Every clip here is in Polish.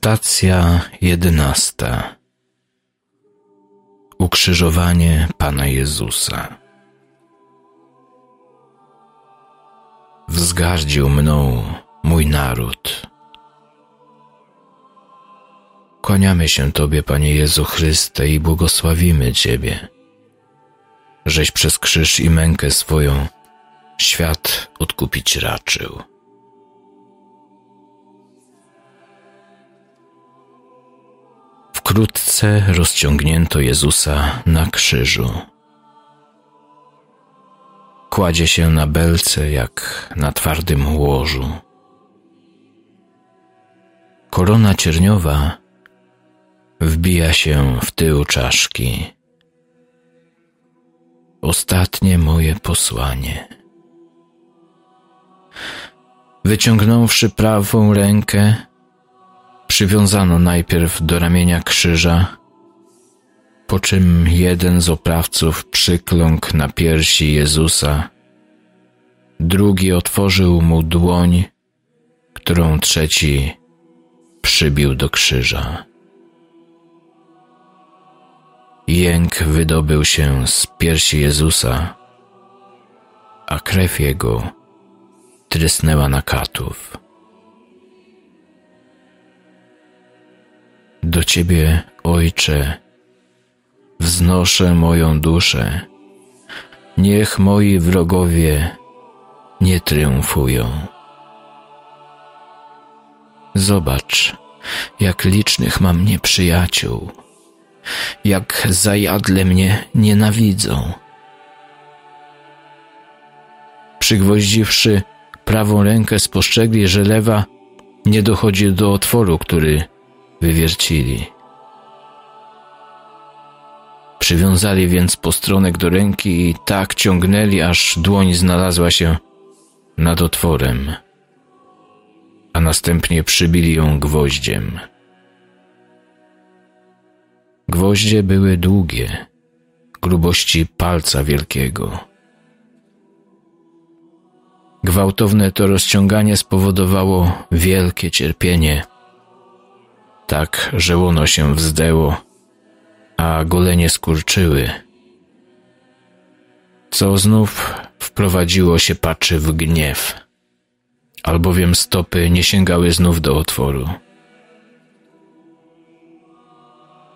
Stacja jedenasta. Ukrzyżowanie Pana Jezusa. Wzgardził mną mój naród. Kłaniamy się Tobie, Panie Jezu Chryste, i błogosławimy Ciebie, żeś przez krzyż i mękę swoją świat odkupić raczył. Wkrótce rozciągnięto Jezusa na krzyżu. Kładzie się na belce jak na twardym łożu. Korona cierniowa wbija się w tył czaszki. Ostatnie moje posłanie. Wyciągnąwszy prawą rękę, Przywiązano najpierw do ramienia krzyża, po czym jeden z oprawców przykląkł na piersi Jezusa, drugi otworzył mu dłoń, którą trzeci przybił do krzyża. Jęk wydobył się z piersi Jezusa, a krew jego trysnęła na katów. Do Ciebie, Ojcze, wznoszę moją duszę. Niech moi wrogowie nie triumfują. Zobacz, jak licznych mam nieprzyjaciół, jak zajadle mnie nienawidzą. Przygwoździwszy prawą rękę, spostrzegli, że lewa nie dochodzi do otworu, który wywiercili. Przywiązali więc postronek do ręki i tak ciągnęli, aż dłoń znalazła się nad otworem, a następnie przybili ją gwoździem. Gwoździe były długie, grubości palca wielkiego. Gwałtowne to rozciąganie spowodowało wielkie cierpienie tak, że łono się wzdęło, a golenie skurczyły, co znów wprowadziło się paczy w gniew, albowiem stopy nie sięgały znów do otworu.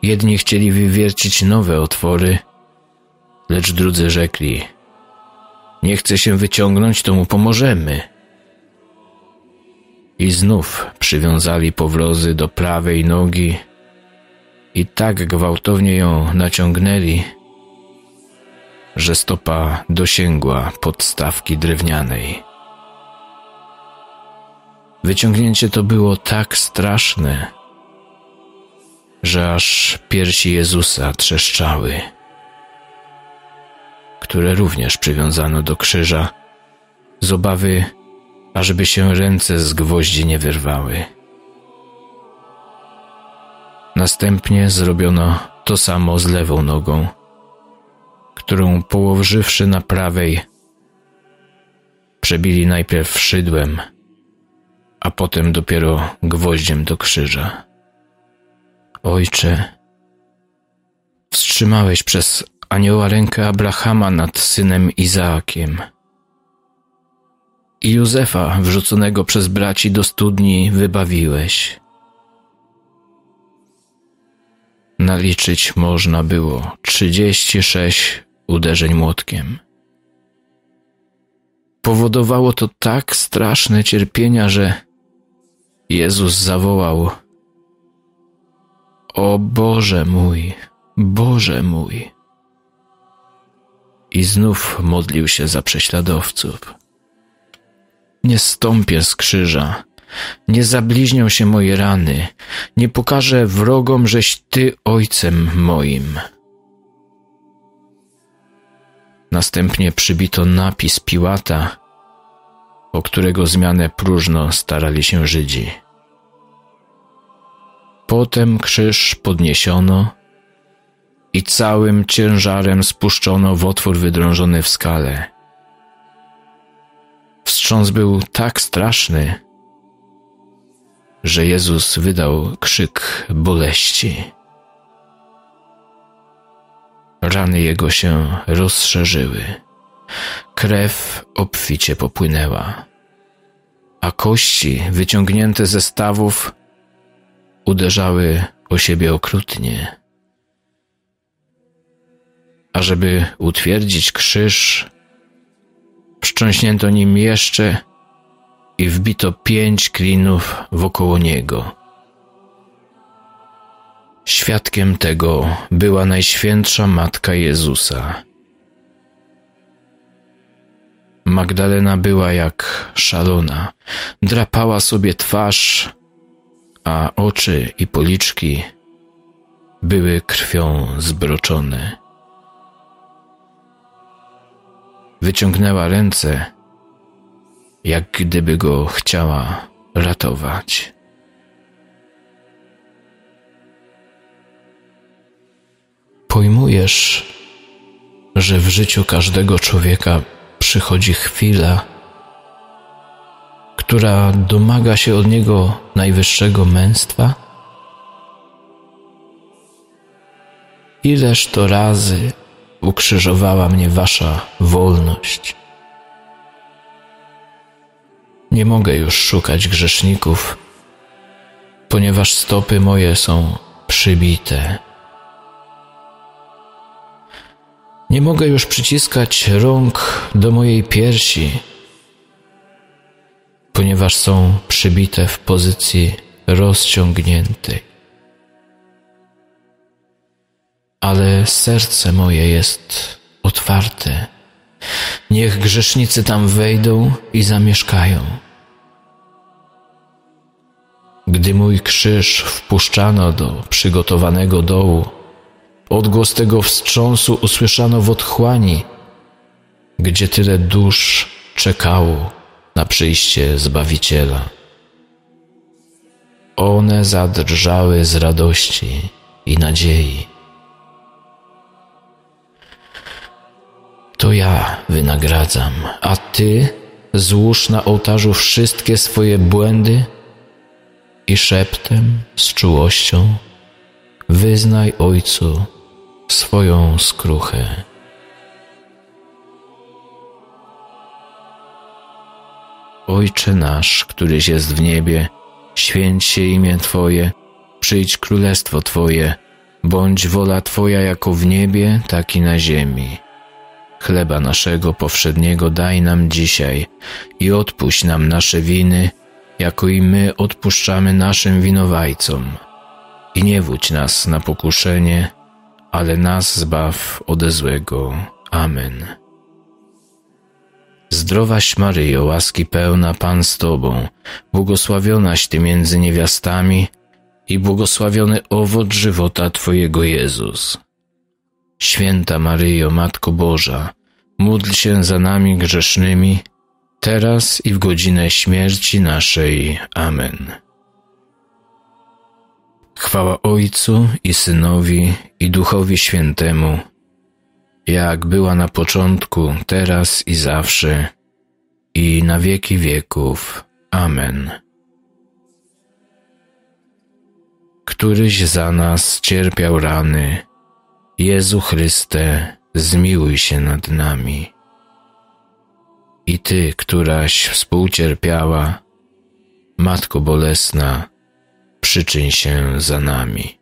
Jedni chcieli wywiercić nowe otwory, lecz drudzy rzekli: Nie chce się wyciągnąć, to mu pomożemy. I znów przywiązali powrozy do prawej nogi i tak gwałtownie ją naciągnęli, że stopa dosięgła podstawki drewnianej. Wyciągnięcie to było tak straszne, że aż piersi Jezusa trzeszczały, które również przywiązano do krzyża z obawy, ażeby się ręce z gwoździ nie wyrwały. Następnie zrobiono to samo z lewą nogą, którą położywszy na prawej, przebili najpierw szydłem, a potem dopiero gwoździem do krzyża. Ojcze, wstrzymałeś przez anioła rękę Abrahama nad synem Izaakiem – i Józefa, wrzuconego przez braci do studni, wybawiłeś. Naliczyć można było trzydzieści sześć uderzeń młotkiem. Powodowało to tak straszne cierpienia, że Jezus zawołał: O Boże mój, Boże mój! I znów modlił się za prześladowców. Nie stąpię z krzyża, nie zabliźnią się moje rany, nie pokażę wrogom, żeś Ty ojcem moim. Następnie przybito napis Piłata, o którego zmianę próżno starali się Żydzi. Potem krzyż podniesiono i całym ciężarem spuszczono w otwór wydrążony w skale – Wstrząs był tak straszny, że Jezus wydał krzyk boleści. Rany jego się rozszerzyły. Krew obficie popłynęła, a kości wyciągnięte ze stawów uderzały o siebie okrutnie. A żeby utwierdzić krzyż, wszcząśnięto nim jeszcze i wbito pięć klinów wokoło niego. Świadkiem tego była Najświętsza Matka Jezusa. Magdalena była jak szalona, drapała sobie twarz, a oczy i policzki były krwią zbroczone. Wyciągnęła ręce, jak gdyby go chciała ratować. Pojmujesz, że w życiu każdego człowieka przychodzi chwila, która domaga się od niego najwyższego męstwa? Ileż to razy ukrzyżowała mnie wasza wolność. Nie mogę już szukać grzeszników, ponieważ stopy moje są przybite. Nie mogę już przyciskać rąk do mojej piersi, ponieważ są przybite w pozycji rozciągniętej. Ale serce moje jest otwarte. Niech grzesznicy tam wejdą i zamieszkają. Gdy mój krzyż wpuszczano do przygotowanego dołu, odgłos tego wstrząsu usłyszano w otchłani, gdzie tyle dusz czekało na przyjście Zbawiciela. One zadrżały z radości i nadziei. To ja wynagradzam, a Ty złóż na ołtarzu wszystkie swoje błędy i szeptem, z czułością wyznaj Ojcu swoją skruchę. Ojcze nasz, któryś jest w niebie, święć się imię Twoje, przyjdź królestwo Twoje, bądź wola Twoja jako w niebie, tak i na ziemi. Chleba naszego powszedniego daj nam dzisiaj i odpuść nam nasze winy, jako i my odpuszczamy naszym winowajcom. I nie wódź nas na pokuszenie, ale nas zbaw ode złego. Amen. Zdrowaś Maryjo, łaski pełna Pan z Tobą, błogosławionaś Ty między niewiastami i błogosławiony owoc żywota Twojego Jezus. Święta Maryjo, Matko Boża, módl się za nami grzesznymi, teraz i w godzinę śmierci naszej. Amen. Chwała Ojcu i Synowi i Duchowi Świętemu, jak była na początku, teraz i zawsze, i na wieki wieków. Amen. Któryś za nas cierpiał rany, Jezu Chryste, zmiłuj się nad nami. I Ty, któraś współcierpiała, Matko Bolesna, przyczyń się za nami.